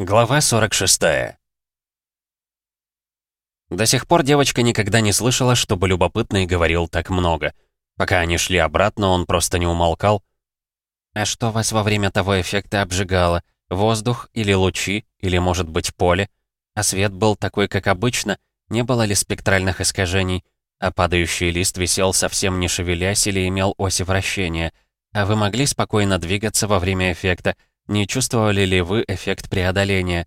Глава 46 До сих пор девочка никогда не слышала, чтобы любопытный говорил так много. Пока они шли обратно, он просто не умолкал. «А что вас во время того эффекта обжигало? Воздух или лучи, или, может быть, поле? А свет был такой, как обычно? Не было ли спектральных искажений? А падающий лист висел совсем не шевелясь или имел оси вращения? А вы могли спокойно двигаться во время эффекта, не чувствовали ли вы эффект преодоления?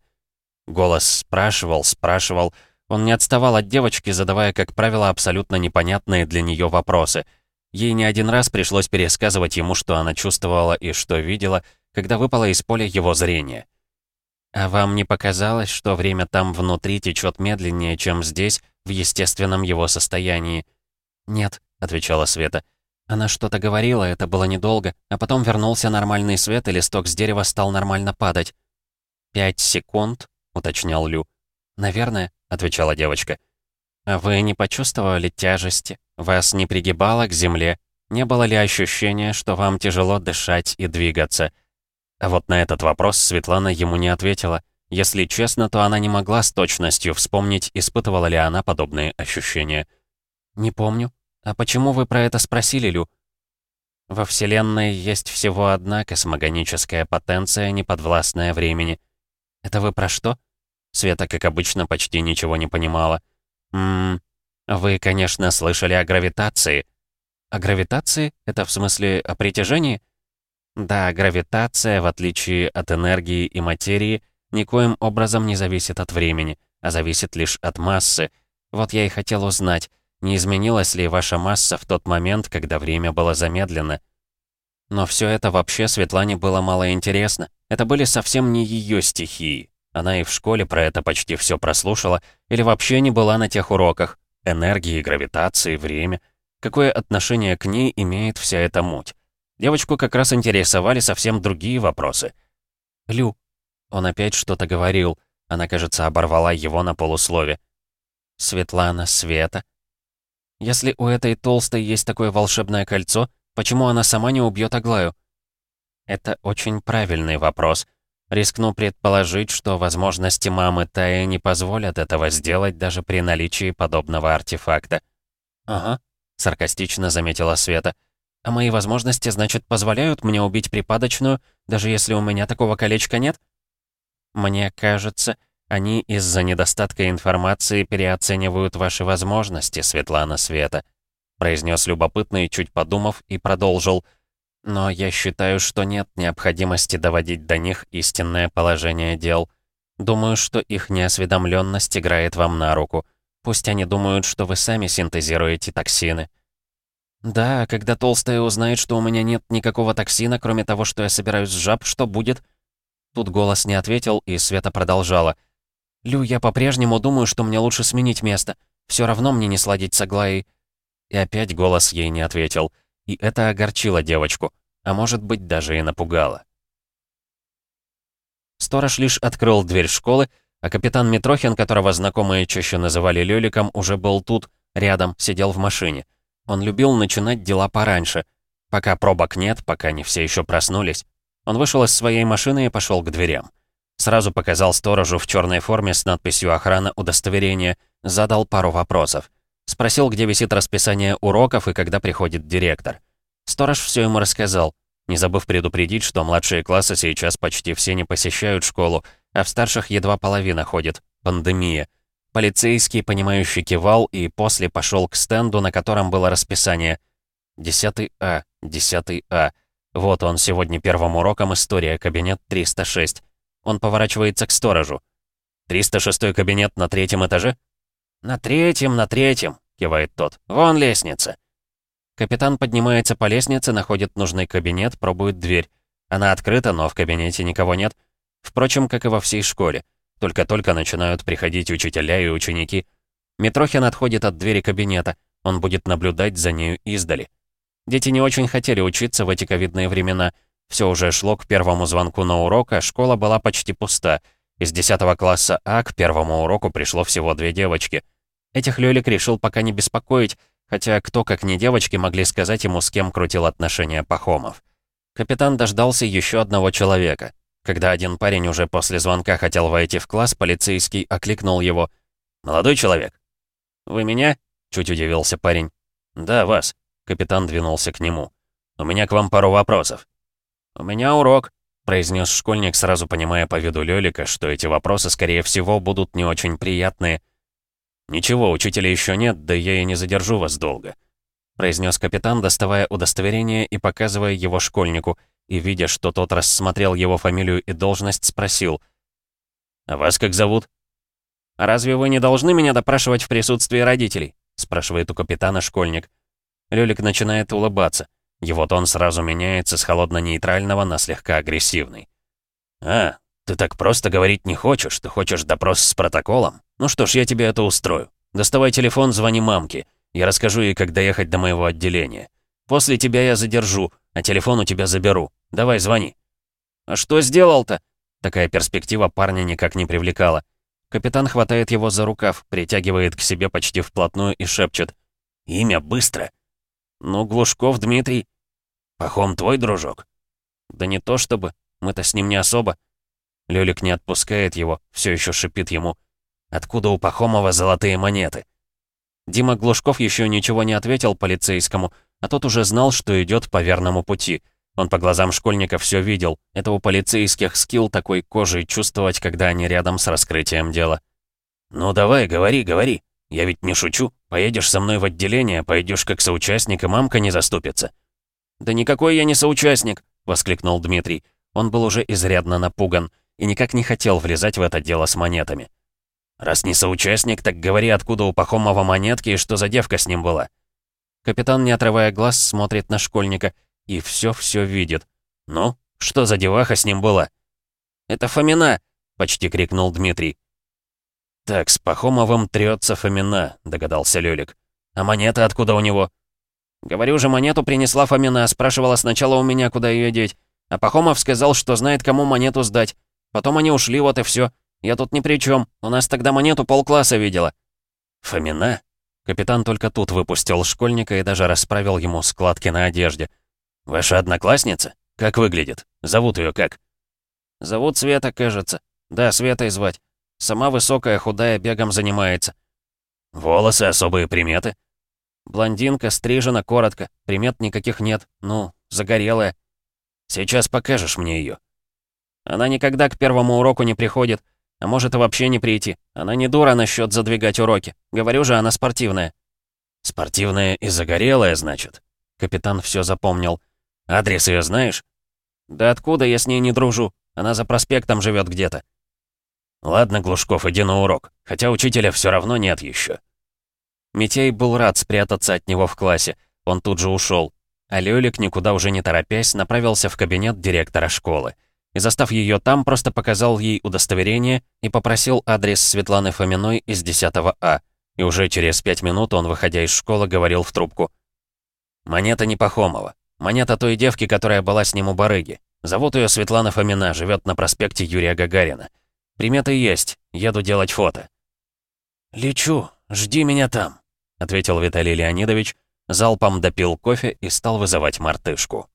Голос спрашивал, спрашивал. Он не отставал от девочки, задавая, как правило, абсолютно непонятные для нее вопросы. Ей не один раз пришлось пересказывать ему, что она чувствовала и что видела, когда выпала из поля его зрения. «А вам не показалось, что время там внутри течет медленнее, чем здесь, в естественном его состоянии?» «Нет», — отвечала Света. Она что-то говорила, это было недолго, а потом вернулся нормальный свет, и листок с дерева стал нормально падать. «Пять секунд?» — уточнял Лю. «Наверное», — отвечала девочка. «А вы не почувствовали тяжести? Вас не пригибало к земле? Не было ли ощущения, что вам тяжело дышать и двигаться?» А вот на этот вопрос Светлана ему не ответила. Если честно, то она не могла с точностью вспомнить, испытывала ли она подобные ощущения. «Не помню», «А почему вы про это спросили, Лю?» Во Вселенной есть всего одна космогоническая потенция, неподвластная времени. Это вы про что? Света, как обычно, почти ничего не понимала. Ммм, вы, конечно, слышали о гравитации. О гравитации? Это в смысле о притяжении? Да, гравитация, в отличие от энергии и материи, никоим образом не зависит от времени, а зависит лишь от массы. Вот я и хотел узнать, не изменилась ли ваша масса в тот момент, когда время было замедлено? Но все это вообще Светлане было мало интересно. Это были совсем не ее стихии. Она и в школе про это почти все прослушала, или вообще не была на тех уроках. Энергии, гравитации, время. Какое отношение к ней имеет вся эта муть? Девочку как раз интересовали совсем другие вопросы. «Лю». Он опять что-то говорил. Она, кажется, оборвала его на полуслове. «Светлана, Света, если у этой толстой есть такое волшебное кольцо, почему она сама не убьет Аглаю? Это очень правильный вопрос. Рискну предположить, что возможности мамы Таи не позволят этого сделать даже при наличии подобного артефакта. «Ага», — саркастично заметила Света. «А мои возможности, значит, позволяют мне убить припадочную, даже если у меня такого колечка нет?» «Мне кажется, они из-за недостатка информации переоценивают ваши возможности, Светлана Света», произнес любопытный, чуть подумав, и продолжил. «Но я считаю, что нет необходимости доводить до них истинное положение дел. Думаю, что их неосведомленность играет вам на руку. Пусть они думают, что вы сами синтезируете токсины». «Да, когда толстая узнает, что у меня нет никакого токсина, кроме того, что я собираюсь с жаб, что будет?» Тут голос не ответил, и Света продолжала. «Лю, я по-прежнему думаю, что мне лучше сменить место. Все равно мне не сладить с Аглаей». И опять голос ей не ответил. И это огорчило девочку, а может быть, даже и напугало. Сторож лишь открыл дверь школы, а капитан Митрохин, которого знакомые чаще называли Лёликом, уже был тут, рядом, сидел в машине. Он любил начинать дела пораньше. Пока пробок нет, пока не все еще проснулись. Он вышел из своей машины и пошел к дверям. Сразу показал сторожу в черной форме с надписью «Охрана удостоверения», задал пару вопросов. Спросил, где висит расписание уроков и когда приходит директор. Сторож все ему рассказал, не забыв предупредить, что младшие классы сейчас почти все не посещают школу, а в старших едва половина ходит. Пандемия. Полицейский, понимающий, кивал и после пошел к стенду, на котором было расписание. 10 А, 10 А. Вот он сегодня первым уроком история, кабинет 306. Он поворачивается к сторожу. «306 кабинет на третьем этаже?» «На третьем, на третьем», — кивает тот. «Вон лестница». Капитан поднимается по лестнице, находит нужный кабинет, пробует дверь. Она открыта, но в кабинете никого нет. Впрочем, как и во всей школе. Только-только начинают приходить учителя и ученики. Митрохин отходит от двери кабинета. Он будет наблюдать за нею издали. Дети не очень хотели учиться в эти ковидные времена — все уже шло к первому звонку на урок, а школа была почти пуста. Из 10 класса А к первому уроку пришло всего две девочки. Этих Лёлик решил пока не беспокоить, хотя кто, как не девочки, могли сказать ему, с кем крутил отношения Пахомов. Капитан дождался еще одного человека. Когда один парень уже после звонка хотел войти в класс, полицейский окликнул его. «Молодой человек». «Вы меня?» — чуть удивился парень. «Да, вас». Капитан двинулся к нему. «У меня к вам пару вопросов». «У меня урок», — произнес школьник, сразу понимая по виду Лёлика, что эти вопросы, скорее всего, будут не очень приятные. «Ничего, учителя еще нет, да я и не задержу вас долго», — произнес капитан, доставая удостоверение и показывая его школьнику, и, видя, что тот рассмотрел его фамилию и должность, спросил. «А вас как зовут?» «А разве вы не должны меня допрашивать в присутствии родителей?» — спрашивает у капитана школьник. Лёлик начинает улыбаться. Его тон сразу меняется с холодно-нейтрального на слегка агрессивный. «А, ты так просто говорить не хочешь, ты хочешь допрос с протоколом? Ну что ж, я тебе это устрою. Доставай телефон, звони мамке. Я расскажу ей, как доехать до моего отделения. После тебя я задержу, а телефон у тебя заберу. Давай, звони». «А что сделал-то?» Такая перспектива парня никак не привлекала. Капитан хватает его за рукав, притягивает к себе почти вплотную и шепчет. «Имя быстро!» «Ну, Глушков Дмитрий». «Пахом твой дружок?» «Да не то чтобы. Мы-то с ним не особо». Лёлик не отпускает его, все еще шипит ему. «Откуда у Пахомова золотые монеты?» Дима Глушков еще ничего не ответил полицейскому, а тот уже знал, что идет по верному пути. Он по глазам школьника все видел. Это у полицейских скилл такой кожей чувствовать, когда они рядом с раскрытием дела. «Ну давай, говори, говори. Я ведь не шучу. Поедешь со мной в отделение, пойдешь как соучастник, и мамка не заступится». «Да никакой я не соучастник», — воскликнул Дмитрий. Он был уже изрядно напуган и никак не хотел влезать в это дело с монетами. «Раз не соучастник, так говори, откуда у Пахомова монетки и что за девка с ним была». Капитан, не отрывая глаз, смотрит на школьника и все-все видит. «Ну, что за деваха с ним была?» «Это Фомина!» — почти крикнул Дмитрий. «Так, с Пахомовым трется Фомина», — догадался Лёлик. «А монета откуда у него?» «Говорю же, монету принесла Фомина, спрашивала сначала у меня, куда ее деть. А Пахомов сказал, что знает, кому монету сдать. Потом они ушли, вот и все. Я тут ни при чем. У нас тогда монету полкласса видела». «Фомина?» Капитан только тут выпустил школьника и даже расправил ему складки на одежде. «Ваша одноклассница? Как выглядит? Зовут ее как?» «Зовут Света, кажется. Да, Светой звать. Сама высокая, худая, бегом занимается. Волосы, особые приметы? Блондинка, стрижена коротко, примет никаких нет. Ну, загорелая. Сейчас покажешь мне ее. Она никогда к первому уроку не приходит, а может и вообще не прийти. Она не дура насчет задвигать уроки. Говорю же, она спортивная. Спортивная и загорелая, значит. Капитан все запомнил. Адрес ее знаешь? Да откуда я с ней не дружу? Она за проспектом живет где-то. «Ладно, Глушков, иди на урок, хотя учителя все равно нет еще. Митей был рад спрятаться от него в классе. Он тут же ушел. А Лёлик, никуда уже не торопясь, направился в кабинет директора школы. И застав ее там, просто показал ей удостоверение и попросил адрес Светланы Фоминой из 10 А. И уже через пять минут он, выходя из школы, говорил в трубку. «Монета не Пахомова. Монета той девки, которая была с ним у барыги. Зовут ее Светлана Фомина, живет на проспекте Юрия Гагарина. Приметы есть. Еду делать фото». «Лечу. Жди меня там», — ответил Виталий Леонидович, залпом допил кофе и стал вызывать мартышку.